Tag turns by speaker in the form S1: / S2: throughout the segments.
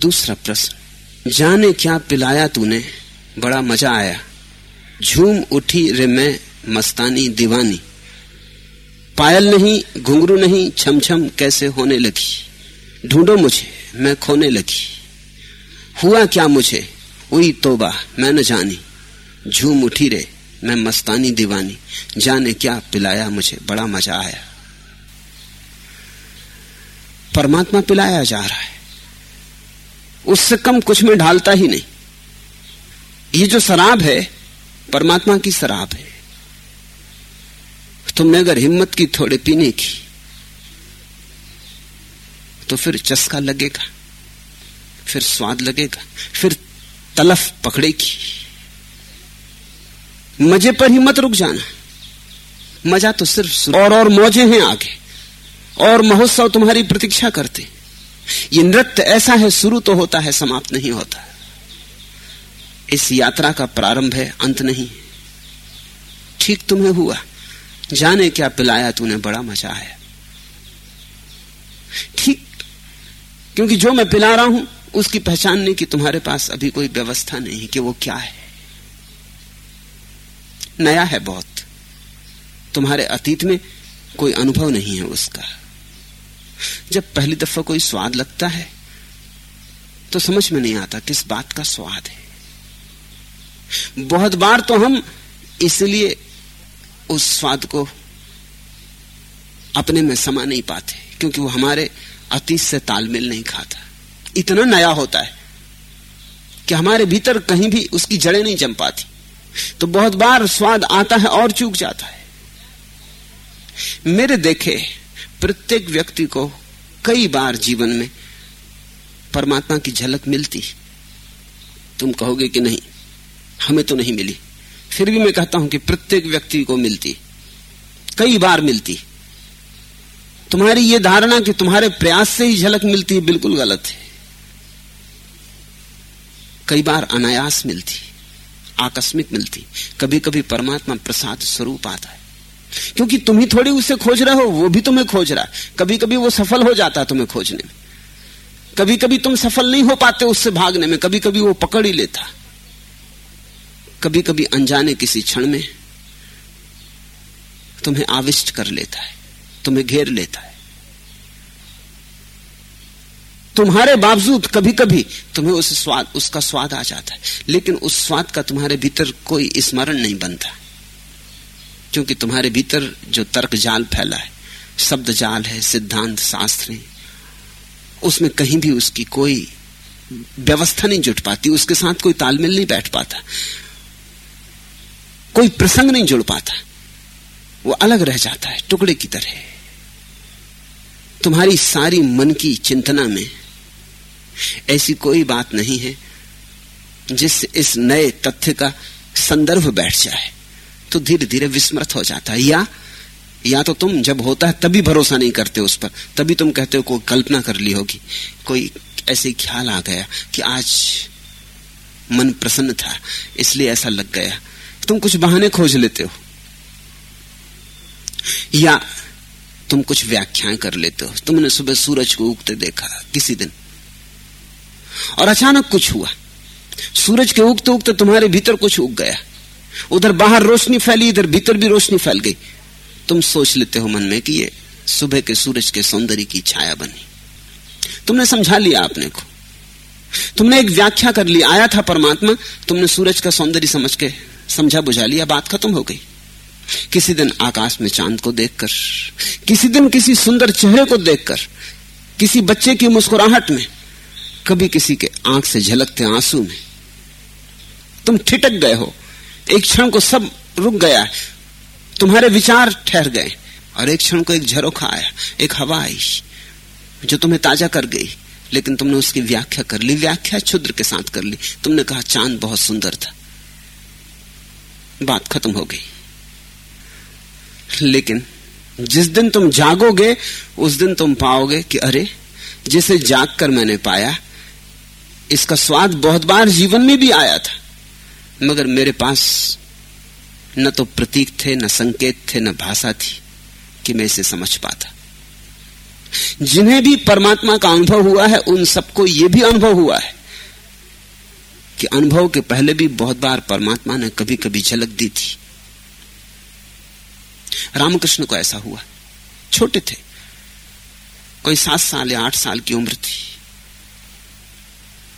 S1: दूसरा प्रश्न। जाने क्या पिलाया तूने? बड़ा मज़ा आया। झूम उठी रे मैं, मस्तानी दीवानी। पायल नहीं, घुंघरू नहीं छम छम कैसे होने लगी? ढूंढो मुझे, मैं खोने लगी। हुआ क्या मुझे? हुई तोबा, मैं न जानी। झूम उठी रे, मैं मस्तानी दीवानी। जाने क्या पिलाया मुझे, बड़ा मज़ा आया। परमात्मा पिलाया जा रहा है। उससे कम कुछ में ढालता ही नहीं। ये जो शराब है, परमात्मा की शराब है। तुमने अगर हिम्मत की थोड़े पीने की तो फिर चस्का लगेगा, फिर स्वाद लगेगा, फिर तलफ पकड़ेगी। मज़े पर ही मत रुक जाना। मज़ा तो सिर्फ़ और और मौजे हैं आगे। और महोत्सव तुम्हारी प्रतीक्षा करते। ये नृत्य ऐसा है, शुरू तो होता है, समाप्त नहीं होता। इस यात्रा का प्रारंभ है, अंत नहीं। ठीक तुम्हें हुआ। जाने क्या पिलाया तूने, बड़ा मज़ा आया। ठीक, क्योंकि जो मैं पिला रहा हूँ, उसकी पहचानने की तुम्हारे पास अभी कोई व्यवस्था नहीं कि वो क्या है। नया है बहुत। तुम्हारे अतीत में कोई अनुभव नहीं है उसका। जब पहली दफ़ा कोई स्वाद लगता है तो समझ में नहीं आता किस बात का स्वाद है। बहुत बार तो हम इसलिए उस स्वाद को अपने में समा नहीं पाते, क्योंकि वो हमारे अतीत से तालमेल नहीं खाता। इतना नया होता है कि हमारे भीतर कहीं भी उसकी जड़ें नहीं जम पाती। तो बहुत बार स्वाद आता है और चूक जाता है। मेरे देखे प्रत्येक व्यक्ति को कई बार जीवन में परमात्मा की झलक मिलती तुम कहोगे कि नहीं, हमें तो नहीं मिली। फिर भी मैं कहता हूँ कि प्रत्येक व्यक्ति को मिलती कई बार मिलती तुम्हारी ये धारणा कि तुम्हारे प्रयास से ही झलक मिलती है बिल्कुल गलत है। कई बार अनायास मिलती आकस्मिक मिलती कभी कभी परमात्मा प्रसाद स्वरूप आता है। क्योंकि तुम ही थोड़ी उसे खोज रहे हो, वो भी तुम्हें खोज रहा है। कभी कभी वो सफल हो जाता है तुम्हें खोजने में। कभी कभी तुम सफल नहीं हो पाते उससे भागने में कभी कभी वो पकड़ ही लेता। कभी कभी अनजाने किसी क्षण में तुम्हें आविष्ट कर लेता है, तुम्हें घेर लेता है। तुम्हारे बावजूद कभी कभी तुम्हें उस स्वाद, उसका स्वाद आ जाता है, लेकिन उस स्वाद का तुम्हारे भीतर कोई स्मरण नहीं बनता। क्योंकि तुम्हारे भीतर जो तर्क जाल फैला है, शब्द जाल है, सिद्धांत, शास्त्र उसमें कहीं भी उसकी कोई व्यवस्था नहीं जुट पाती, उसके साथ कोई तालमेल नहीं बैठ पाता, कोई प्रसंग नहीं जुड़ पाता, वो अलग रह जाता है, टुकड़े की तरह। तुम्हारी सारी मन की चिंतना में ऐसी कोई बात नहीं है जिस इस नए तथ्य का संदर्भ बैठ जाए। तो धीरे धीरे विस्मृत हो जाता है। या या तो तुम जब होता है तभी भरोसा नहीं करते उस पर, तभी तुम कहते हो कोई कल्पना कर ली होगी। कोई ऐसे ख्याल आ गया कि आज मन प्रसन्न था, इसलिए ऐसा लग गया। तुम कुछ बहाने खोज लेते हो। या, तुम कुछ व्याख्याएँ कर लेते हो। तुमने सुबह सूरज को उगते देखा किसी दिन। और अचानक कुछ हुआ। सूरज के उगते उगते तुम्हारे भीतर कुछ उग गया। उधर बाहर रोशनी फैली, इधर भीतर भी रोशनी फैल गई। तुम सोच लेते हो मन में कि ये सुबह के सूरज के सौंदर्य की छाया बनी। तुमने समझा लिया अपने को। तुमने एक व्याख्या कर ली, आया था परमात्मा, तुमने सूरज का सौंदर्य समझ के समझा बुझा लिया, बात खत्म हो गई। किसी दिन आकाश में चाँद को देखकर, किसी दिन किसी सुंदर चेहरे को देखकर, किसी बच्चे की मुस्कुराहट में, कभी किसी के आँख से झलकते आँसू में, तुम ठिटक गए हो। एक क्षण को सब रुक गया। तुम्हारे विचार ठहर गए और एक क्षण को एक झरोखा आया, एक हवा आई, जो तुम्हें ताज़ा कर गई। लेकिन तुमने उसकी व्याख्या कर ली, व्याख्या क्षुद्र के साथ कर ली। तुमने कहा, चाँद बहुत सुंदर था। बात खत्म हो गई। लेकिन जिस दिन तुम जागोगे, उस दिन तुम पाओगे कि अरे, जिसे जाग कर मैंने पाया, इसका स्वाद बहुत बार जीवन में भी आया था। मगर मेरे पास न तो प्रतीक थे, न संकेत थे, न भाषा थी कि मैं इसे समझ पाता। जिन्हें भी परमात्मा का अनुभव हुआ है, उन सबको यह भी अनुभव हुआ है कि अनुभव के पहले भी बहुत बार परमात्मा ने कभी कभी झलक दी थी। रामकृष्ण को ऐसा हुआ। छोटे थे। कोई सात साल या आठ साल की उम्र थी।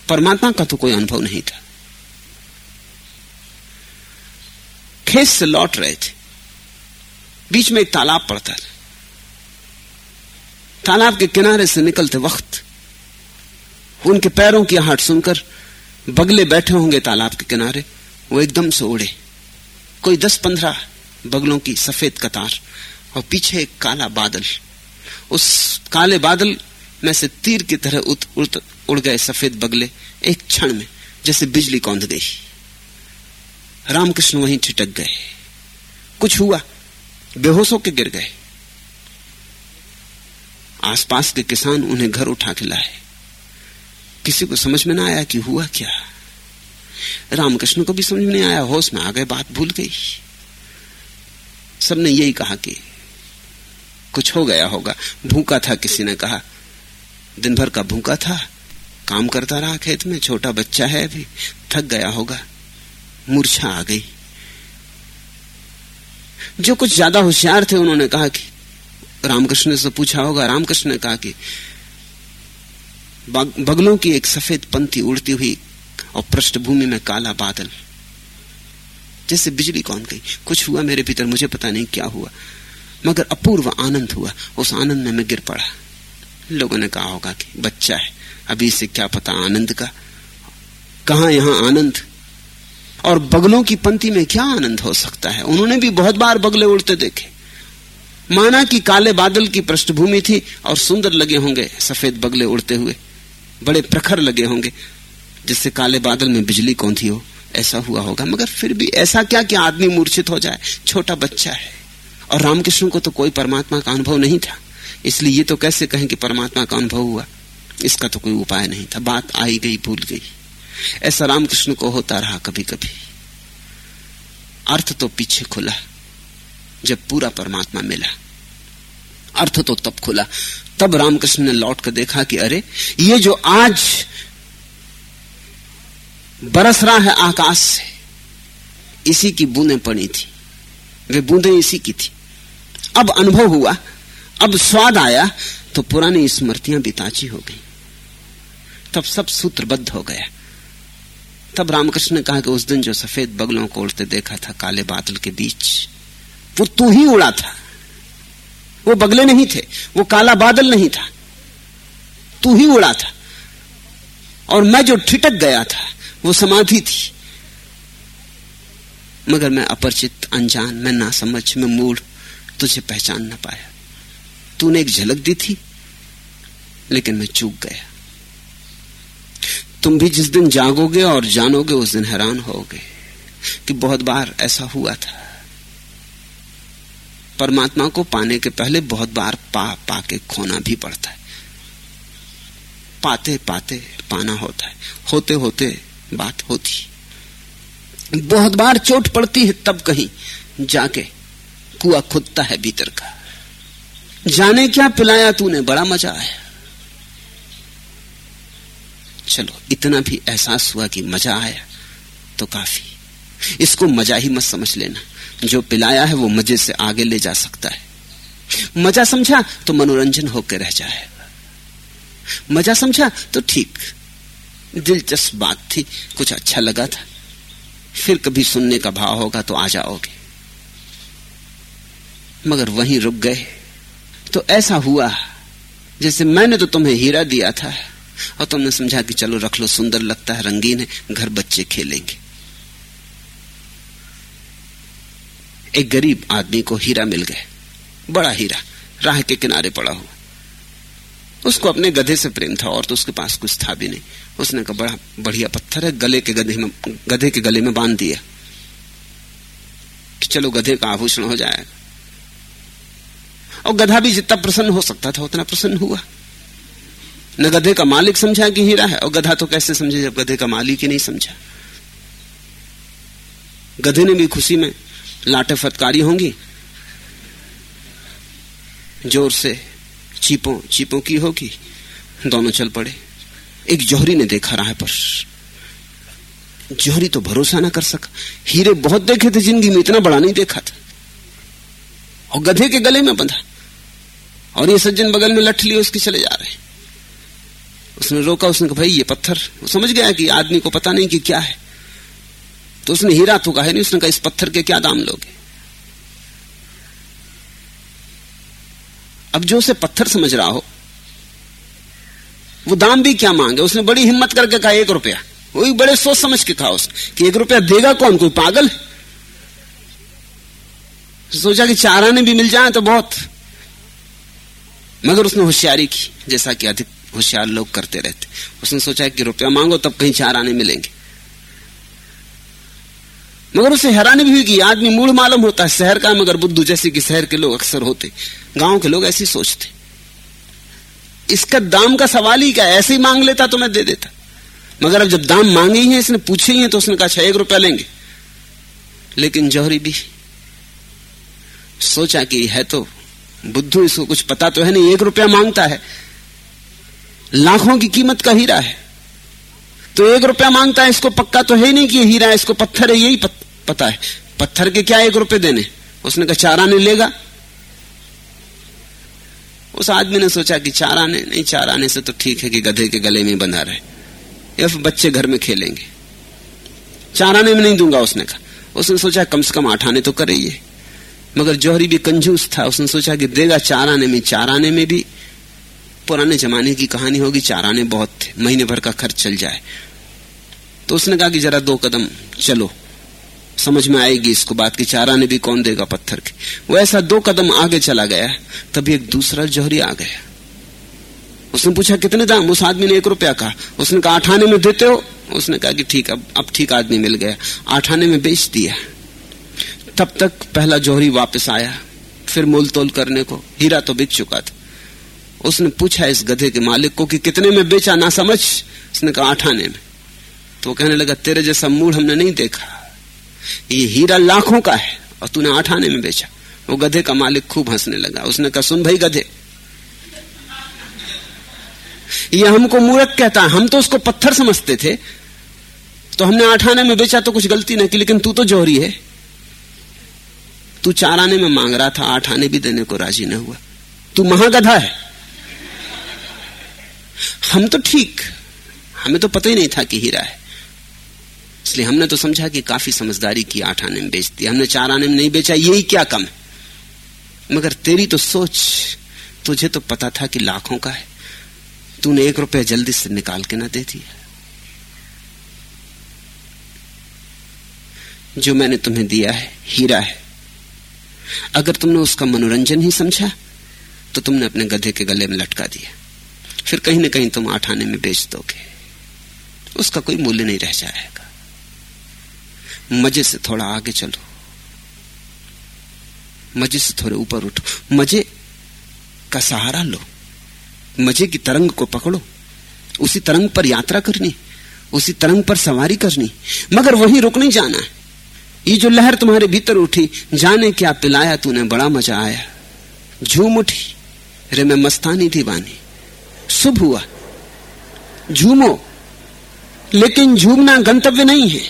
S1: परमात्मा का तो कोई अनुभव नहीं था। खेत से लौट रहे थे। बीच में एक तालाब पड़ता था। तालाब के किनारे से निकलते वक्त उनके पैरों की आहट सुनकर बगले बैठे होंगे तालाब के किनारे। वो एकदम से उड़े। कोई दस पंद्रह बगलों की सफ़ेद कतार और पीछे एक काला बादल। उस काले बादल में से तीर की तरह उत, उत, उड़ गए सफ़ेद बगले एक क्षण में जैसे बिजली कौंध गई। रामकृष्ण वहीं छिटक गए। कुछ हुआ, बेहोश होकर गिर गए। आसपास के किसान उन्हें घर उठा के लाए। किसी को समझ में ना आया कि हुआ क्या। रामकृष्ण को भी समझ में नहीं आया, होश में आ गए, बात भूल गई। सबने यही कहा कि कुछ हो गया होगा। भूखा था, किसी ने कहा। दिन भर का भूखा था, काम करता रहा खेत में, छोटा बच्चा है अभी, थक गया होगा। मूर्छा आ गई। जो कुछ ज़्यादा होशियार थे, उन्होंने कहा कि, रामकृष्ण से पूछा होगा, रामकृष्ण ने कहा कि बगलों की एक सफ़ेद पंक्ति उड़ती हुई और पृष्ठभूमि में काला बादल, जैसे बिजली कौन गई। कुछ हुआ मेरे भीतर, मुझे पता नहीं क्या हुआ, मगर अपूर्व आनंद हुआ। उस आनंद में मैं गिर पड़ा। लोगों ने कहा होगा कि, बच्चा है, अभी इसे क्या पता आनंद का? कहा यहाँ आनंद? और बगलों की पंक्ति में क्या आनंद हो सकता है? उन्होंने भी बहुत बार बगले उड़ते देखे। माना कि काले बादल की पृष्ठभूमि थी और सुंदर लगे होंगे सफ़ेद बगले उड़ते हुए। बड़े प्रखर लगे होंगे, जिससे काले बादल में बिजली थी हो? ऐसा हुआ होगा। मगर फिर भी ऐसा क्या कि आदमी मूर्छित हो जाए? छोटा बच्चा है। और रामकृष्ण को तो कोई परमात्मा का अनुभव नहीं था। इसलिए ये तो कैसे कहें कि परमात्मा का अनुभव हुआ? इसका तो कोई उपाय नहीं था। बात आई गई, भूल गई। ऐसा रामकृष्ण को होता रहा कभी कभी अर्थ तो पीछे खुला, जब पूरा परमात्मा मिला। अर्थ तो तब खुला, तब रामकृष्ण ने लौट कर देखा कि अरे, ये जो आज बरस रहा है आकाश से, इसी की बूंदें पड़ी थी। वे बूंदें इसी की थी। अब अनुभव हुआ, अब स्वाद आया तो पुरानी स्मृतियाँ भी ताजी हो गई। तब सब सूत्रबद्ध हो गया। तब रामकृष्ण ने कहा कि उस दिन जो सफ़ेद बगलों को उड़ते देखा था, काले बादल के बीच, वो तू ही उड़ा था। वो बगले नहीं थे, वो काला बादल नहीं था। तू ही उड़ा था। और मैं जो ठिटक गया था, वो समाधि थी। मगर मैं अपरिचित, अनजान, मैं ना समझ मैं मूड तुझे पहचान ना पाया। तूने एक झलक दी थी, लेकिन मैं चूक गया। तुम भी जिस दिन जागोगे और जानोगे, उस दिन हैरान होगे कि बहुत बार ऐसा हुआ था। परमात्मा को पाने के पहले बहुत बार पा पा के खोना भी पड़ता है। पाते पाते पाना होता है। होते होते बात होती। बहुत बार चोट पड़ती है, तब कहीं जाके कुआ खुदता है भीतर का। जाने क्या पिलाया तूने, बड़ा मज़ा आया। चलो, इतना भी एहसास हुआ कि मज़ा आया तो काफ़ी। इसको मज़ा ही मत समझ लेना। जो पिलाया है, वो मज़े से आगे ले जा सकता है। मज़ा समझा तो मनोरंजन होकर रह जाएगा मज़ा समझा तो ठीक। दिलचस्प बात थी, कुछ अच्छा लगा था। फिर कभी सुनने का भाव होगा तो आ जाओगे। मगर वहीं रुक गए। तो ऐसा हुआ, जैसे मैंने तो तुम्हें हीरा दिया था। और तुमने समझा कि चलो रख लो, सुंदर लगता है, रंगीन है, घर बच्चे खेलेंगे। एक गरीब आदमी को हीरा मिल गया। बड़ा हीरा, राह के किनारे पड़ा हुआ। उसको अपने गधे से प्रेम था और तो उसके पास कुछ था भी नहीं। उसने कहा, बड़ा बढ़िया पत्थर है, गले के गधे में, गधे के गले में बाँध दिया। कि चलो गधे का आभूषण हो जाएगा। और गधा भी जितना प्रसन्न हो सकता था, उतना प्रसन्न हुआ। न गधे का मालिक समझा कि हीरा है, और गधा तो कैसे समझे जब गधे का मालिक ही नहीं समझा? गधे ने भी खुशी में लाटे फटकारी होंगी, ज़ोर से चीपों चीपों की होगी, दोनों चल पड़े। एक जोहरी ने देखा राह पर। जोहरी तो भरोसा ना कर सका। हीरे बहुत देखे थे, ज़िंदगी में इतना बड़ा नहीं देखा था। और गधे के गले में बंधा। और ये सज्जन बगल में लठ लिए, उसके चले जा रहे उसने रोका, उसने कहा, भाई, ये पत्थर। समझ गया कि आदमी को पता नहीं कि क्या है। तो उसने हीरा तो कहा नहीं, उसने कहा, इस पत्थर के क्या दाम लोगे? अब जो उसे पत्थर समझ रहा हो, वो दाम भी क्या मांगे? उसने बड़ी हिम्मत करके कहा, एक रुपया। वही बड़े सोच समझ के कहा उसने कि एक रुपया देगा कौन? कोई पागल सोचा कि चार आने भी मिल जाए तो बहुत। मगर उसने होशियारी की, जैसा कि अधिक होशियार लोग करते रहते। उसने सोचा कि रुपया मांगो, तब कहीं चार आने मिलेंगे। मगर उसे हैरानी भी हुई कि आदमी मूल मालूम होता है, शहर का मगर बुद्धू जैसे कि शहर के लोग अक्सर होते। गाँव के लोग ऐसे सोचते। इसका दाम का सवाल ही क्या ऐसे ही मांग लेता तो मैं दे देता। मगर अब जब दाम मांगे ही है, इसने पूछे ही है तो उसने कहा, छह एक रुपया लेंगे। लेकिन जौहरी भी सोचा कि है तो बुद्धू इसको कुछ पता तो है नहीं, एक रुपया माँगता है। लाखों की कीमत का हीरा है। तो एक रुपया माँगता है इसको पक्का तो है नहीं कि हीरा है इसको पत्थर है यही पत, पता है। पत्थर के क्या एक रुपये देने? उसने कहा चार आने लेगा। उस आदमी ने सोचा कि चार आने नहीं चार आने से तो ठीक है कि गधे के गले में बंधा रहे। या फिर बच्चे घर में खेलेंगे। चार आने में नहीं दूँगा उसने कहा। उसने सोचा कम से कम आठ आने तो करे मगर जौहरी भी कंजूस था। उसने सोचा कि देगा चार आने में चार आने में भी। पुराने जमाने की कहानी होगी चार आने बहुत थे, महीने भर का खर्च चल जाए। तो उसने कहा कि जरा दो कदम चलो, समझ में आएगी इसको बात की चार भी कौन देगा पत्थर के। वो ऐसा दो कदम आगे चला गया तभी एक दूसरा जौहरी आ गया। उसने पूछा, कितने दाम? उस आदमी ने एक रुपया कहा। उसने कहा आठ आने में देते हो? उसने कहा कि ठीक, अब अब ठीक आदमी मिल गया। आठ आने में बेच दिया। तब तक पहला जौहरी वापस आया, फिर मोल तोल करने को, हीरा तो बिक चुका था। उसने पूछा इस गधे के मालिक को कि कितने में बेचा ना समझ? उसने कहा आठ आने में। तो कहने लगा, तेरे जैसा मूड हमने नहीं देखा। ये हीरा लाखों का है और तूने आठ आने में बेचा। वो गधे का मालिक खूब हंसने लगा। उसने कहा, सुन भाई गधे, ये हमको मूर्ख कहता है। हम तो उसको पत्थर समझते थे। तो हमने आठ आने में बेचा तो कुछ गलती नहीं की, लेकिन तू तो जोहरी है। तू चार आने में मांग रहा था आठ आने भी देने को राज़ी न हुआ। तू महागधा है। हम तो ठीक। हमें तो पता ही नहीं था कि हीरा है। इसलिए हमने तो समझा कि काफ़ी समझदारी की, आठ आने में बेच दिया। हमने चार आने में नहीं बेचा, यही क्या कम है? मगर तेरी तो सोच, तुझे तो पता था कि लाखों का है। तूने एक रुपया जल्दी से निकाल के ना दे दिया। जो मैंने तुम्हें दिया है, हीरा है। अगर तुमने उसका मनोरंजन ही समझा तो तुमने अपने गधे के गले में लटका दिया। फिर कहीं ना कहीं तुम आठाने में बेच दोगे। उसका कोई मूल्य नहीं रह जाएगा। मज़े से थोड़ा आगे चलो। मज़े से थोड़े ऊपर उठो। मज़े का सहारा लो। मज़े की तरंग को पकड़ो। उसी तरंग पर यात्रा करनी। उसी तरंग पर सवारी करनी। मगर वहीं रुक नहीं जाना। ये जो लहर तुम्हारे भीतर उठी, जाने क्या पिलाया तूने, बड़ा मज़ा आया। झूम उठी। रे मैं मस्तानी दीवानी। शुभ हुआ। झूमो। लेकिन झूमना गंतव्य नहीं है।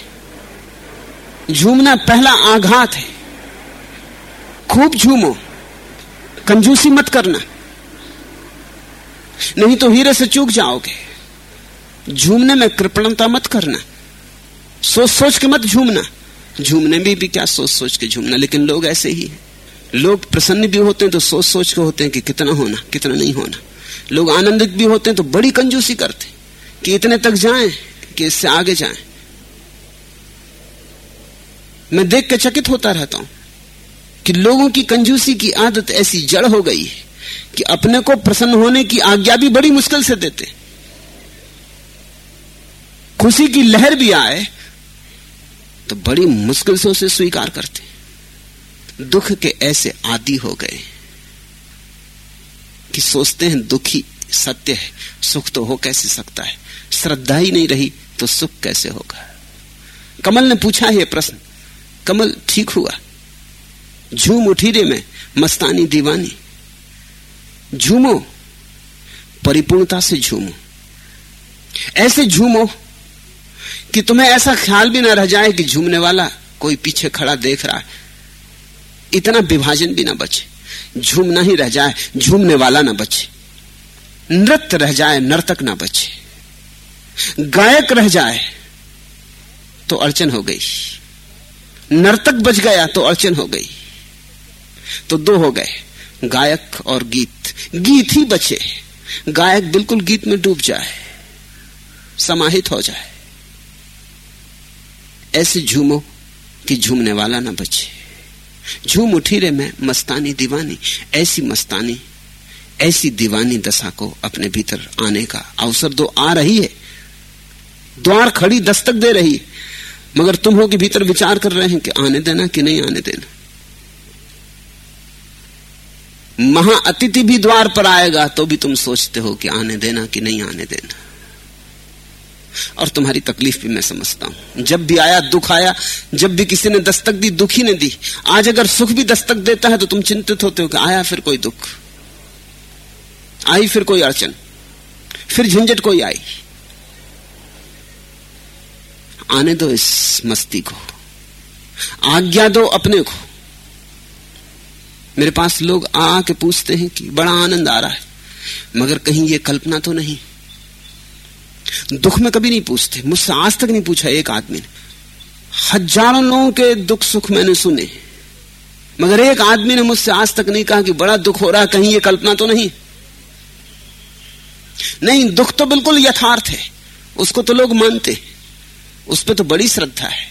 S1: झूमना पहला आघात है। खूब झूमो। कंजूसी मत करना। नहीं तो हीरे से चूक जाओगे। झूमने में कृपणता मत करना। सोच सोच के मत झूमना। झूमने में भी भी क्या सोच सोच के झूमना, लेकिन लोग ऐसे ही लोग प्रसन्न भी होते हैं तो सोच सोच के होते हैं कि कितना होना, कितना नहीं होना। लोग आनंदित भी होते हैं तो बड़ी कंजूसी करते कि इतने तक जाएँ कि इससे आगे जाएँ। मैं देख के चकित होता रहता हूँ कि लोगों की कंजूसी की आदत ऐसी जड़ हो गई है कि अपने को प्रसन्न होने की आज्ञा भी बड़ी मुश्किल से देते खुशी की लहर भी आए तो बड़ी मुश्किल से उसे स्वीकार करते दुख के ऐसे आदि हो गए कि सोचते हैं दुखी सत्य है, सुख तो हो कैसे सकता है? श्रद्धा ही नहीं रही तो सुख कैसे होगा? कमल ने पूछा है प्रश्न। कमल, ठीक हुआ। झूम उठी रे में, मस्तानी दीवानी। झूमो, परिपूर्णता से झूमो। ऐसे झूमो कि तुम्हें ऐसा ख्याल भी ना रह जाए कि झूमने वाला कोई पीछे खड़ा देख रहा है। इतना विभाजन भी ना बचे। झूमना ही रह जाए, झूमने वाला ना बचे। नृत्य रह जाए, नर्तक ना बचे। गायक रह जाए तो अड़चन हो गई। नर्तक बच गया तो अड़चन हो गई। तो दो हो गए, गायक और गीत। गीत ही बचे। गायक बिल्कुल गीत में डूब जाए, समाहित हो जाए। ऐसे झूमो कि झूमने वाला ना बचे। झूम उठी रे मैं मस्तानी दीवानी, ऐसी मस्तानी, ऐसी दीवानी दशा को अपने भीतर आने का अवसर दो आ रही है। द्वार खड़ी दस्तक दे रही मगर तुम हो के भीतर विचार कर रहे हैं कि आने देना कि नहीं आने देना। महाअतिथि भी द्वार पर आएगा तो भी तुम सोचते हो कि आने देना कि नहीं आने देना। और तुम्हारी तकलीफ़ भी मैं समझता हूँ। जब भी आया, दुख आया, जब भी किसी ने दस्तक दी, दुखी ने दी। आज अगर सुख भी दस्तक देता है तो तुम चिंतित होते हो कि आया फिर कोई दुख। आई फिर कोई अड़चन। फिर झंझट कोई आई। आने दो इस मस्ती को। आज्ञा दो अपने को। मेरे पास लोग आ के पूछते हैं कि बड़ा आनंद आ रहा है, मगर कहीं ये कल्पना तो नहीं। दुख में कभी नहीं पूछते। मुझसे आज तक नहीं पूछा एक आदमी ने। हज़ारों लोगों के दुख सुख मैंने सुने। मगर एक आदमी ने मुझसे आज तक नहीं कहा कि बड़ा दुख हो रहा कहीं ये कल्पना तो नहीं। नहीं, दुख तो बिल्कुल यथार्थ है। उसको तो लोग मानते उस पर तो बड़ी श्रद्धा है।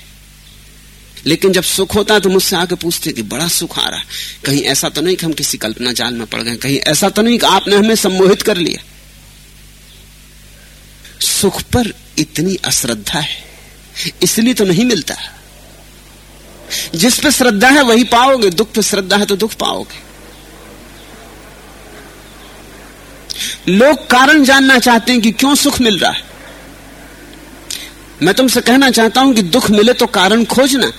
S1: लेकिन जब सुख होता है तो मुझसे आके पूछते कि बड़ा सुख आ रहा कहीं ऐसा तो नहीं कि हम किसी कल्पना जाल में पड़ गए कहीं ऐसा तो नहीं कि आपने हमें सम्मोहित कर लिया। सुख पर इतनी अश्रद्धा है। इसलिए तो नहीं मिलता। जिस पे श्रद्धा है, वही पाओगे। दुख पे श्रद्धा है तो दुख पाओगे। लोग कारण जानना चाहते हैं कि क्यों सुख मिल रहा है। मैं तुमसे कहना चाहता हूँ कि दुख मिले तो कारण खोजना।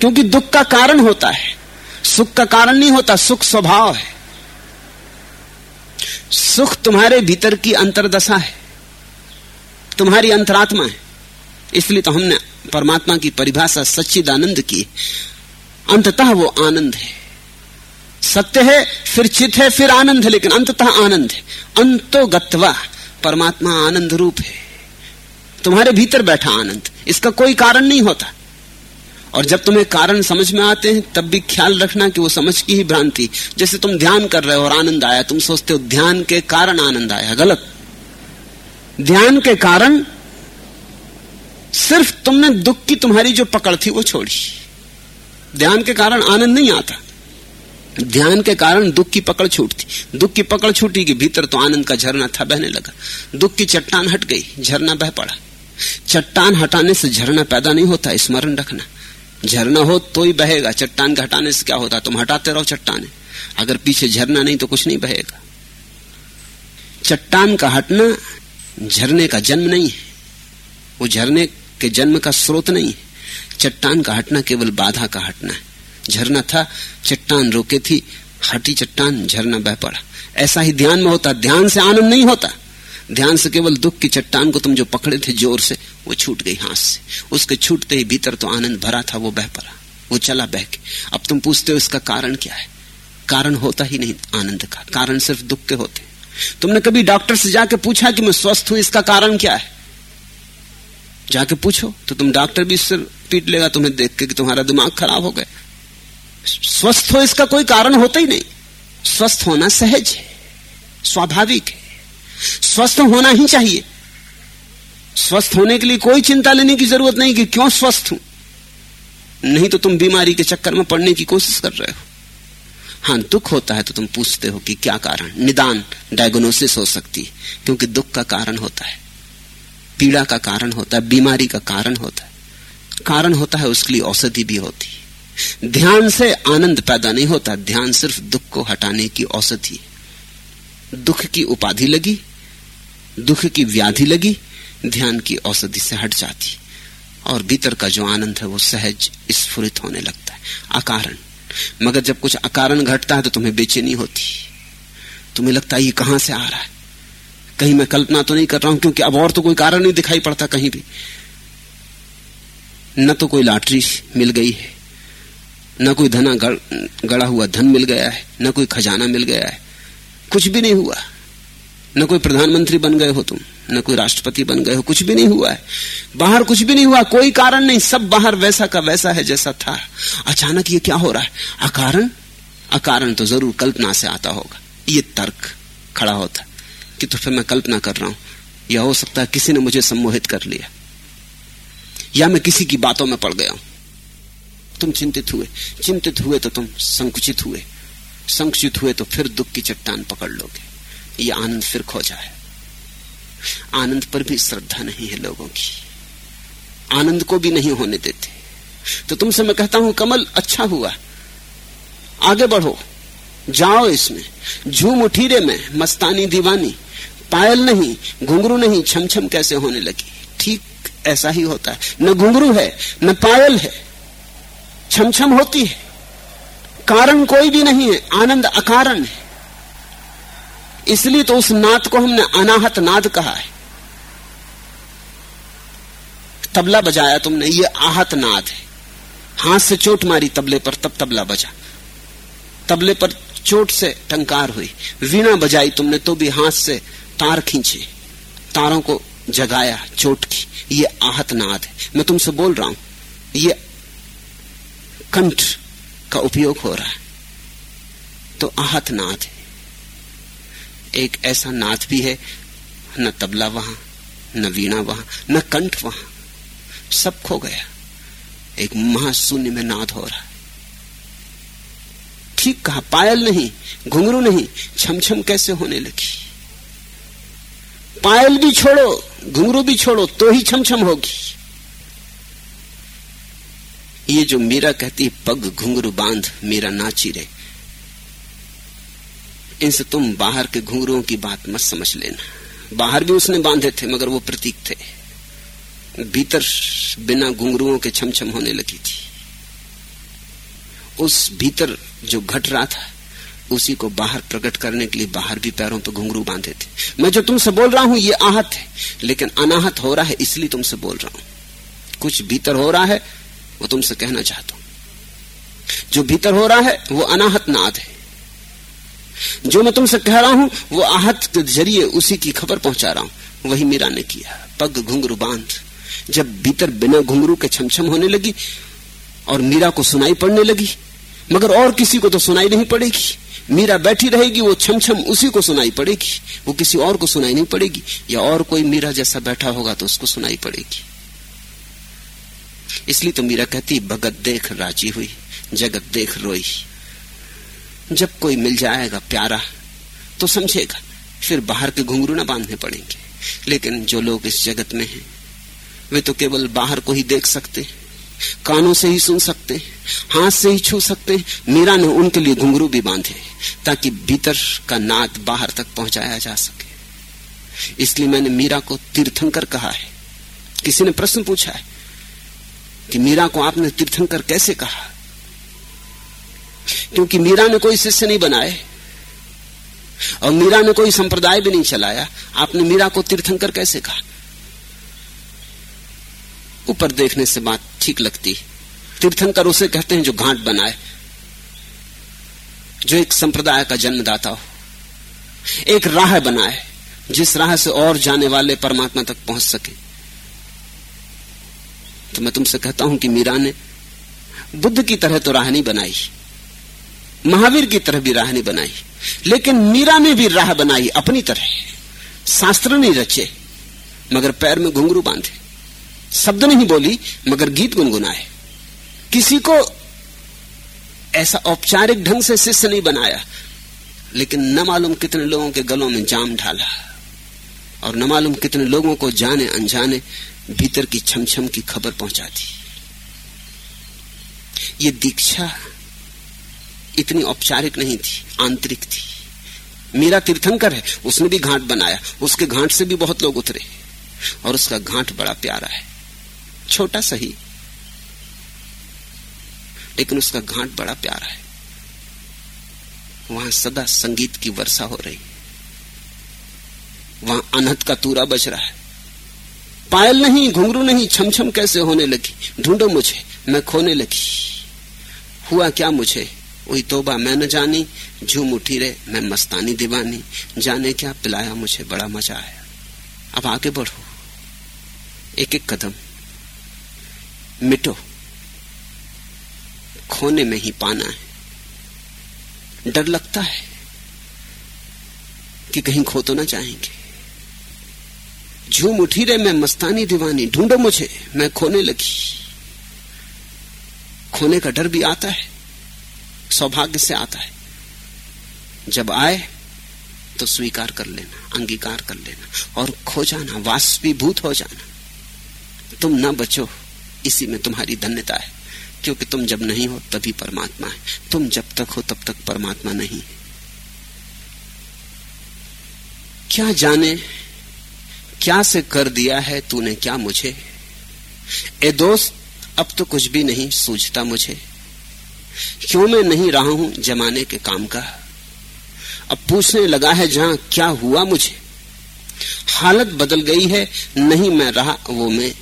S1: क्योंकि दुख का कारण होता है। सुख का कारण नहीं होता, सुख स्वभाव है। सुख तुम्हारे भीतर की अंतरदशा है। तुम्हारी अंतरात्मा है। इसलिए तो हमने परमात्मा की परिभाषा सच्चिदानंद की। अंततः वो आनंद है। सत्य है, फिर चित है, फिर आनंद है, लेकिन अंततः आनंद है। अंतो गत्वा परमात्मा आनंद रूप है। तुम्हारे भीतर बैठा आनंद। इसका कोई कारण नहीं होता। और जब तुम्हें कारण समझ में आते हैं, तब भी ख्याल रखना कि वो समझ की ही भ्रांति। जैसे तुम ध्यान कर रहे हो और आनंद आया, तुम सोचते हो ध्यान के कारण आनंद आया। गलत। ध्यान के कारण सिर्फ़ तुमने दुख की तुम्हारी जो पकड़ थी वो छोड़ी। ध्यान के कारण आनंद नहीं आता। ध्यान के कारण दुख की पकड़ छूटती। दुख की पकड़ छूटी कि भीतर तो आनंद का झरना था, बहने लगा। दुख की चट्टान हट गई, झरना बह पड़ा। चट्टान हटाने से झरना पैदा नहीं होता, स्मरण रखना। झरना हो तो ही बहेगा, चट्टान के हटाने से क्या होता? तुम हटाते रहो चट्टाने। अगर पीछे झरना नहीं तो कुछ नहीं बहेगा। चट्टान का हटना झरने का जन्म नहीं है। वो झरने के जन्म का स्रोत नहीं है। चट्टान का हटना केवल बाधा का हटना है। झरना था, चट्टान रोके थी, हटी चट्टान, झरना बह पड़ा। ऐसा ही ध्यान में होता, ध्यान से आनंद नहीं होता। ध्यान से केवल दुख की चट्टान को तुम जो पकड़े थे ज़ोर से, वो छूट गई हाथ से। उसके छूटते ही भीतर तो आनंद भरा था, वो बह पड़ा। वो चला बह के। अब तुम पूछते हो इसका कारण क्या है? कारण होता ही नहीं आनंद का। कारण सिर्फ़ दुख के होते। तुमने कभी डॉक्टर से जाके पूछा कि मैं स्वस्थ हूँ, इसका कारण क्या है? जाके पूछो तो तुम डॉक्टर भी इससे पीट लेगा तुम्हें देख के कि तुम्हारा दिमाग खराब हो गया। स्वस्थ हो, इसका कोई कारण होता ही नहीं। स्वस्थ होना सहज है, स्वाभाविक है। स्वस्थ होना ही चाहिए। स्वस्थ होने के लिए कोई चिंता लेने की ज़रूरत नहीं कि क्यों स्वस्थ हूँ। नहीं तो तुम बीमारी के चक्कर में पड़ने की कोशिश कर रहे हो। हाँ दुख होता है तो तुम पूछते हो कि क्या कारण? निदान डायग्नोसिस हो सकती है, क्योंकि दुख का कारण होता है। पीड़ा का कारण होता है, बीमारी का कारण होता है। कारण होता है, उसके लिए औषधि भी होती है। ध्यान से आनंद पैदा नहीं होता, ध्यान सिर्फ़ दुख को हटाने की औषधि दुख की उपाधि लगी, दुख की व्याधि लगी, ध्यान की औषधि से हट जाती और भीतर का जो आनंद है, वो सहज स्फुरित होने लगता है। अकारण। मगर जब कुछ अकारण घटता है तो तुम्हें बेचैनी होती तुम्हें लगता है ये कहाँ से आ रहा है? कहीं मैं कल्पना तो नहीं कर रहा हूँ क्योंकि अब और तो कोई कारण नहीं दिखाई पड़ता कहीं भी। न तो कोई लॉटरी मिल गई है न कोई धना गड़, गड़ा हुआ धन मिल गया है न कोई खजाना मिल गया है। कुछ भी नहीं हुआ। न कोई प्रधानमंत्री बन गए हो तुम, न कोई राष्ट्रपति बन गए हो, कुछ भी नहीं हुआ है। बाहर कुछ भी नहीं हुआ, कोई कारण नहीं, सब बाहर वैसा का वैसा है जैसा था। अचानक ये क्या हो रहा है? अकारण? अकारण तो ज़रूर कल्पना से आता होगा। ये तर्क खड़ा होता कि तो फिर मैं कल्पना कर रहा हूँ, या हो सकता है किसी ने मुझे सम्मोहित कर लिया, या मैं किसी की बातों में पड़ गया हूँ। तुम चिंतित हुए चिंतित हुए तो तुम संकुचित हुए संकुचित हुए तो फिर दुख की चट्टान पकड़ लोगे। ये आनंद फिर खो जाए। आनंद पर भी श्रद्धा नहीं है लोगों की। आनंद को भी नहीं होने देते। तो तुमसे मैं कहता हूँ, कमल अच्छा हुआ। आगे बढ़ो। जाओ इसमें। झूम उठीरे में, मस्तानी दीवानी। पायल नहीं घुंगरू नहीं छम छम कैसे होने लगी? ठीक ऐसा ही होता है। न घुंगरू है, न पायल है। छम छम होती है। कारण कोई भी नहीं है। आनंद अकारण है। इसलिए तो उस नाद को हमने अनाहत नाद कहा है। तबला बजाया तुमने, ये आहत नाद है। हाथ से चोट मारी तबले पर, तब तबला बजा। तबले पर चोट से टंकार हुई। वीणा बजाई तुमने तो भी हाथ से तार खींचे। तारों को जगाया, चोट की। ये आहत नाद है। मैं तुमसे बोल रहा हूँ, ये कंठ का उपयोग हो रहा है। तो आहत नाद है। एक ऐसा नाथ भी है, न तबला वहाँ, न वीणा वहाँ, न कंठ वहाँ। सब खो गया। एक महाशून्य में नाद हो रहा है। ठीक कहा, पायल नहीं, घुंघरू नहीं, छमछम छम कैसे होने लगी? पायल भी छोड़ो, घुंघरू भी छोड़ो तो ही छमछम छम होगी। ये जो मीरा कहती, पग घुंघरू बाँध, मीरा नाची रे इनसे तुम बाहर के घुंघरुओं की बात मत समझ लेना। बाहर भी उसने बांधे थे, मगर वो प्रतीक थे। भीतर बिना घुंघरुओं के छमछम होने लगी थी। उस भीतर जो घट रहा था, उसी को बाहर प्रकट करने के लिए बाहर भी पैरों पर घुंघरू बांधे थे। मैं जो तुमसे बोल रहा हूँ, ये आहत है, लेकिन अनाहत हो रहा है, इसलिए तुमसे बोल रहा हूँ। कुछ भीतर हो रहा है, वो तुमसे कहना चाहता हूँ। जो भीतर हो रहा है, वो अनाहत नाद है। जो मैं तुमसे कह रहा हूँ, वो आहत के ज़रिए उसी की खबर पहुँचा रहा हूँ। वही मीरा ने किया। पग घुंघरू बाँध। जब भीतर बिना घुंघरू के छमछम होने लगी और मीरा को सुनाई पड़ने लगी, मगर और किसी को तो सुनाई नहीं पड़ेगी। मीरा बैठी रहेगी, वो छमछम उसी को सुनाई पड़ेगी। वो किसी और को सुनाई नहीं पड़ेगी। या और कोई मीरा जैसा बैठा होगा तो उसको सुनाई पड़ेगी। इसलिए तो मीरा कहती, भगत देख राज़ी हुई, जगत देख रोई। जब कोई मिल जाएगा प्यारा तो समझेगा, फिर बाहर के घुंघरू ना बांधने पड़ेंगे। लेकिन जो लोग इस जगत में हैं, वे तो केवल बाहर को ही देख सकते कानों से ही सुन सकते हाथ से ही छू सकते मीरा ने उनके लिए घुंघरू भी बांधे, ताकि भीतर का नाद बाहर तक पहुँचाया जा सके। इसलिए मैंने मीरा को तीर्थंकर कहा है। किसी ने प्रश्न पूछा है कि मीरा को आपने तीर्थंकर कैसे कहा? क्योंकि मीरा ने कोई शिष्य नहीं बनाए और मीरा ने कोई संप्रदाय भी नहीं चलाया। आपने मीरा को तीर्थंकर कैसे कहा? ऊपर देखने से बात ठीक लगती। तीर्थंकर उसे कहते हैं जो घाट बनाए, जो एक संप्रदाय का जन्मदाता हो। एक राह बनाए, जिस राह से और जाने वाले परमात्मा तक पहुँच सके। तो मैं तुमसे कहता हूँ कि मीरा ने बुद्ध की तरह तो राह नहीं बनाई। महावीर की तरह भी राह नहीं बनाई। लेकिन मीरा ने भी राह बनाई अपनी तरह। शास्त्र नहीं रचे, मगर पैर में घुंघरू बांधे। शब्द नहीं बोली, मगर गीत गुनगुनाए। किसी को ऐसा औपचारिक ढंग से शिष्य नहीं बनाया, लेकिन न मालूम कितने लोगों के गलों में जाम ढाला, और न मालूम कितने लोगों को जाने अनजाने भीतर की छमछम की खबर पहुँचा दी। ये दीक्षा इतनी औपचारिक नहीं थी, आंतरिक थी। मीरा तीर्थंकर है, उसने भी घाट बनाया, उसके घाट से भी बहुत लोग उतरे, और उसका घाट बड़ा प्यारा है, छोटा सही लेकिन उसका घाट बड़ा प्यारा है। वहाँ सदा संगीत की वर्षा हो रही। वहाँ अनहत का तूरा बज रहा है। पायल नहीं, घुंघरू नहीं, छमछम छम कैसे होने लगी? ढूंढो मुझे, मैं खोने लगी। हुआ क्या मुझे? वही तोबा मैं न जानी, झूम उठी रे, मैं मस्तानी दीवानी। जाने क्या पिलाया मुझे, बड़ा मज़ा आया। अब आगे बढ़ो। एक एक कदम। मिटो। खोने में ही पाना है। डर लगता है कि कहीं खो तो ना जाएँगे। झूम उठी रे, मैं मस्तानी दीवानी। ढूंढो मुझे, मैं खोने लगी। खोने का डर भी आता है। सौभाग्य से आता है। जब आए तो स्वीकार कर लेना, अंगीकार कर लेना, और खो जाना वास्तवीभूत हो जाना। तुम ना बचो, इसी में तुम्हारी धन्यता है, क्योंकि तुम जब नहीं हो, तभी परमात्मा है। तुम जब तक हो, तब तक परमात्मा नहीं क्या जाने, क्या से कर दिया है तूने, क्या मुझे? ए दोस्त, अब तो कुछ भी नहीं, सूझता मुझे। क्यों मैं नहीं रहा हूँ जमाने के काम का? अब पूछने लगा है जहाँ क्या हुआ मुझे। हालत बदल गई है, नहीं मैं रहा, वो मैं।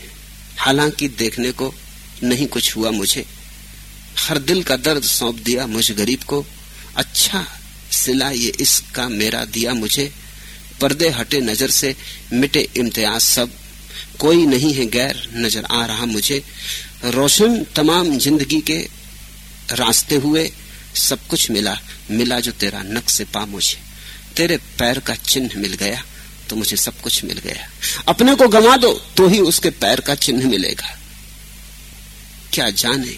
S1: हालाँकि देखने को नहीं कुछ हुआ मुझे। हर दिल का दर्द सौंप दिया मुझे गरीब को। अच्छा सिला ये इसका मेरा दिया मुझे। पर्दे हटे नज़र से, मिटे इम्तियाज़ सब। कोई नहीं है गैर नज़र आ रहा मुझे। रोशन तमाम ज़िंदगी के रास्ते हुए, सब कुछ मिला। मिला जो तेरा नक से पा मुझे। तेरे पैर का चिन्ह मिल गया तो मुझे सब कुछ मिल गया। अपने को गंवा दो तो ही उसके पैर का चिन्ह मिलेगा। क्या जाने,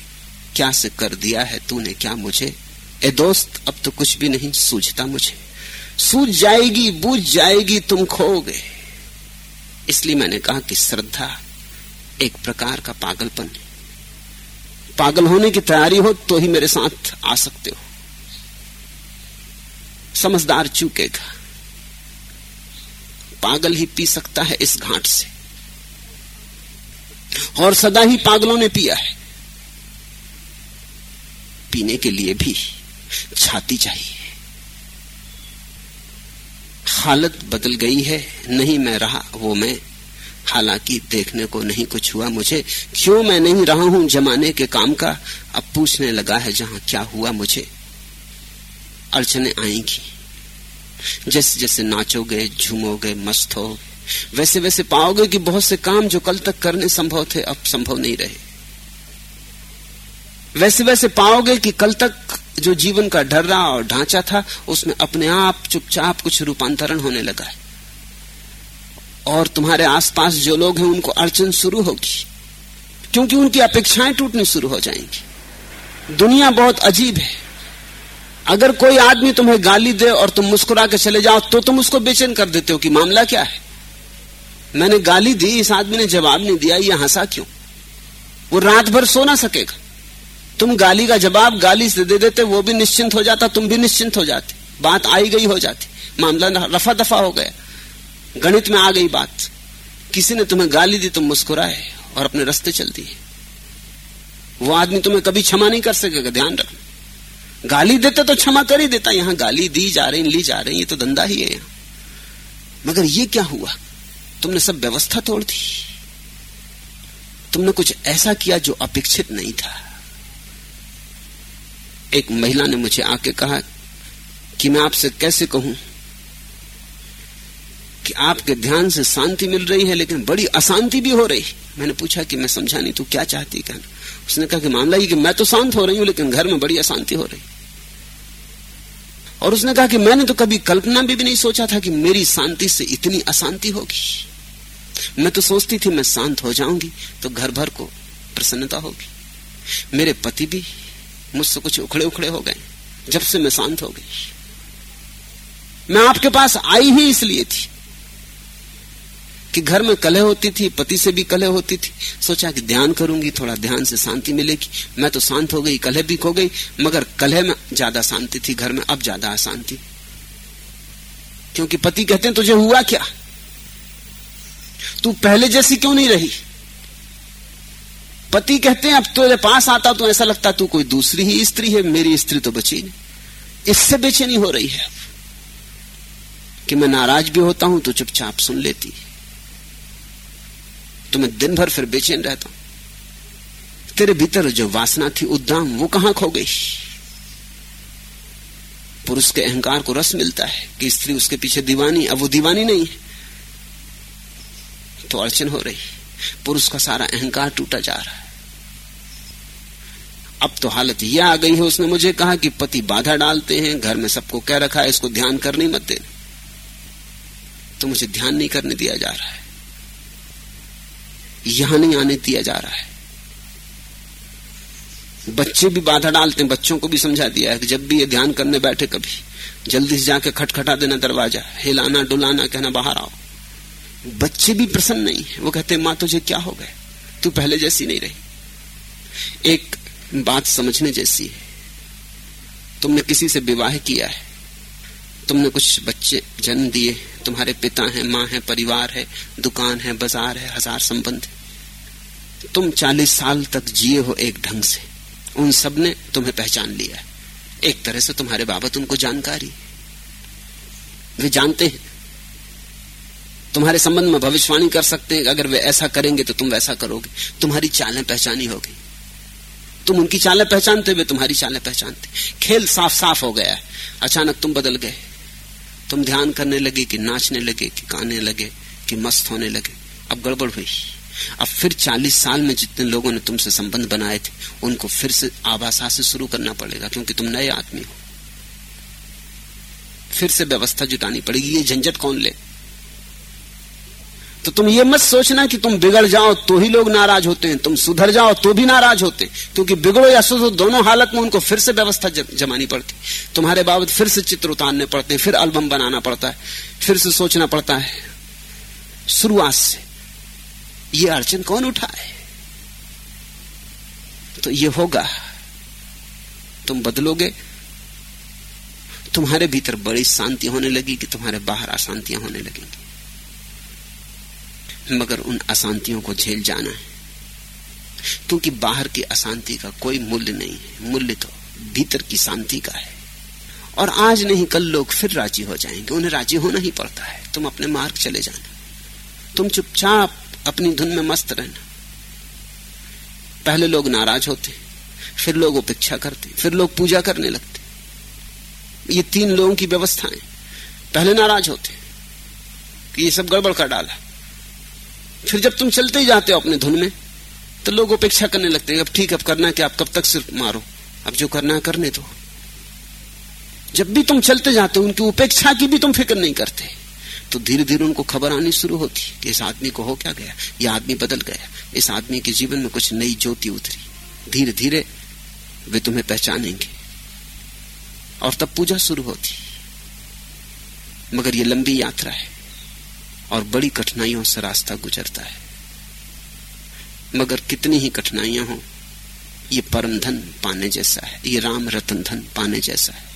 S1: क्या से कर दिया है तूने, क्या मुझे? ए दोस्त, अब तो कुछ भी नहीं सूझता मुझे। सूझ जाएगी, बूझ जाएगी, तुम खोगे इसलिए मैंने कहा कि श्रद्धा एक प्रकार का पागलपन है। पागल होने की तैयारी हो तो ही मेरे साथ आ सकते हो। समझदार चूकेगा। पागल ही पी सकता है इस घाट से। और सदा ही पागलों ने पिया है। पीने के लिए भी छाती चाहिए। हालत बदल गई है, नहीं मैं रहा, वो मैं हालाँकि देखने को नहीं कुछ हुआ मुझे। क्यों मैं नहीं रहा हूँ जमाने के काम का? अब पूछने लगा है जहाँ क्या हुआ मुझे। अड़चने आएँगी। जैसे जैसे नाचोगे, झूमोगे, मस्त हो वैसे वैसे पाओगे कि बहुत से काम जो कल तक करने संभव थे, अब संभव नहीं रहे। वैसे वैसे पाओगे कि कल तक जो जीवन का ढर्रा और ढांचा था, उसमें अपने आप चुपचाप कुछ रूपांतरण होने लगा है। और तुम्हारे आसपास जो लोग हैं, उनको अड़चन शुरू होगी। क्योंकि उनकी अपेक्षाएँ टूटनी शुरू हो जाएँगी। दुनिया बहुत अजीब है। अगर कोई आदमी तुम्हें गाली दे और तुम मुस्कुरा के चले जाओ तो तुम उसको बेचैन कर देते हो कि मामला क्या है? मैंने गाली दी, इस आदमी ने जवाब नहीं दिया, ये हंसा क्यों? वो रात भर सो ना सकेगा। तुम गाली का जवाब गाली से दे देते, वो भी निश्चिंत हो जाता, तुम भी निश्चिंत हो जाते। बात आई गई हो जाती। मामला रफा दफ़ा हो गया। गणित में आ गई बात। किसी ने तुम्हें गाली दी तुम मुस्कुराए और अपने रास्ते चल दिए। वो आदमी तुम्हें कभी क्षमा नहीं कर सकेगा, ध्यान रखना गाली देते तो क्षमा कर ही देता, यहाँ गाली दी जा रही, ली जा रही, ये तो धंधा ही है यहाँ। मगर ये क्या हुआ? तुमने सब व्यवस्था तोड़ दी। तुमने कुछ ऐसा किया जो अपेक्षित नहीं था। एक महिला ने मुझे आके कहा कि मैं आपसे कैसे कहूँ? कि आपके ध्यान से शांति मिल रही है लेकिन बड़ी अशांति भी हो रही मैंने पूछा कि मैं समझा नहीं तू क्या चाहती कहना। उसने कहा कि मामला ये कि मैं तो शांत हो रही हूँ लेकिन घर में बड़ी अशांति हो रही। और उसने कहा कि मैंने तो कभी कल्पना भी, भी नहीं सोचा था कि मेरी शांति से इतनी अशांति होगी। मैं तो सोचती थी मैं शांत हो जाऊँगी तो घर भर को प्रसन्नता होगी। मेरे पति भी मुझसे कुछ उखड़े उखड़े हो गए जब से मैं शांत हो गई। मैं आपके पास आई ही इसलिए थी। कि घर में कलह होती थी, पति से भी कलह होती थी। सोचा कि ध्यान करूँगी, थोड़ा ध्यान से शांति मिलेगी। मैं तो शांत हो गई, कलह भी खो गई, मगर कलह में ज़्यादा शांति थी घर में, अब ज़्यादा अशांति। क्योंकि पति कहते हैं, तुझे हुआ क्या? तू पहले जैसी क्यों नहीं रही? पति कहते हैं, अब तेरे पास आता तो ऐसा लगता तू कोई दूसरी ही स्त्री है, मेरी स्त्री तो बची नहीं। इससे बेचैनी हो रही है। कि मैं नाराज़ भी होता हूँ तो चुपचाप सुन लेती तो मैं दिन भर फिर बेचैन रहता हूँ। तेरे भीतर जो वासना थी, उद्दाम, वो कहाँ खो गई? पुरुष के अहंकार को रस मिलता है कि स्त्री उसके पीछे दीवानी, अब वो दीवानी नहीं है। तो अड़चन हो रही। पुरुष का सारा अहंकार टूटा जा रहा है। अब तो हालत यह आ गई है, उसने मुझे कहा कि पति बाधा डालते हैं, घर में सबको कह रखा है, इसको ध्यान करने मत देना। तो मुझे ध्यान नहीं करने दिया जा रहा है। यहाँ नहीं आने दिया जा रहा है। बच्चे भी बाधा डालते हैं, बच्चों को भी समझा दिया है कि जब भी ये ध्यान करने बैठे कभी, जल्दी से जाके खटखटा देना दरवाज़ा, हिलाना, डुलाना, कहना बाहर आओ। बच्चे भी प्रसन्न नहीं है। वो कहते माँ, तुझे क्या हो गए तू पहले जैसी नहीं रही। एक बात समझने जैसी है। तुमने किसी से विवाह किया है? तुमने कुछ बच्चे जन्म दिए? तुम्हारे पिता हैं, माँ है, परिवार है, दुकान है, बाज़ार है, हज़ार संबंध तुम चालीस साल तक जिए हो एक ढंग से। उन सबने तुम्हें पहचान लिया है। एक तरह से तुम्हारे बाबत उनको जानकारी वे जानते हैं। तुम्हारे संबंध में भविष्यवाणी कर सकते हैं। अगर वे ऐसा करेंगे तो तुम वैसा करोगे। तुम्हारी चालें पहचानी होगी। तुम उनकी चालें पहचानते वे तुम्हारी चालें पहचानते। खेल साफ़ साफ़ हो गया है। अचानक तुम बदल गए। तुम ध्यान करने लगे कि नाचने लगे, कि गाने लगे, कि मस्त होने लगे। अब गड़बड़ हुई। अब फिर चालीस साल में जितने लोगों ने तुमसे संबंध बनाए थे, उनको फिर से आवासा से शुरू करना पड़ेगा, क्योंकि तुम नए आदमी हो। फिर से व्यवस्था जुटानी पड़ेगी। ये झंझट कौन ले? तो तुम ये मत सोचना कि तुम बिगड़ जाओ तो ही लोग नाराज़ होते हैं। तुम सुधर जाओ तो भी नाराज़ होते हैं। क्योंकि बिगड़ो या सुधरो, दोनों हालत में उनको फिर से व्यवस्था जमानी पड़ती तुम्हारे बाबत फिर से चित्र उतारने पड़ते हैं, फिर एल्बम बनाना पड़ता है, फिर से सोचना पड़ता है। शुरुआत से ये अड़चन कौन उठाए? तो ये होगा, तुम बदलोगे। तुम्हारे भीतर बड़ी शांति होने लगी कि तुम्हारे बाहर अशांतियाँ होने लगेंगी। मगर उन अशांतियों को झेल जाना है। क्योंकि बाहर की अशांति का कोई मूल्य नहीं है मूल्य तो भीतर की शांति का है। और आज नहीं, कल लोग फिर राज़ी हो जाएँगे। उन्हें राज़ी होना ही पड़ता है। तुम अपने मार्ग चले जाना। तुम चुपचाप अपनी धुन में मस्त रहना। पहले लोग नाराज़ होते, फिर लोग उपेक्षा करते, फिर लोग पूजा करने लगते। ये तीन लोगों की व्यवस्थाएँ। पहले नाराज़ होते कि ये सब गड़बड़ कर डाला। फिर जब तुम चलते ही जाते हो अपने धुन में तो लोग उपेक्षा करने लगते हैं, अब ठीक अब करना कि आप कब तक सिर्फ़ मारो? अब जो करना है, करने दो। जब भी तुम चलते जाते हो, उनकी उपेक्षा की भी तुम फ़िक्र नहीं करते। तो धीरे धीरे उनको खबर आनी शुरू होती, कि इस आदमी को हो क्या गया? यह आदमी बदल गया। इस आदमी के जीवन में कुछ नई ज्योति उतरी। धीरे धीरे वे तुम्हें पहचानेंगे। और तब पूजा शुरू होती। मगर यह लंबी यात्रा है। और बड़ी कठिनाइयों से रास्ता गुजरता है। मगर कितनी ही कठिनाइयाँ हो, ये परम धन पाने जैसा है, ये राम रतन धन पाने जैसा है।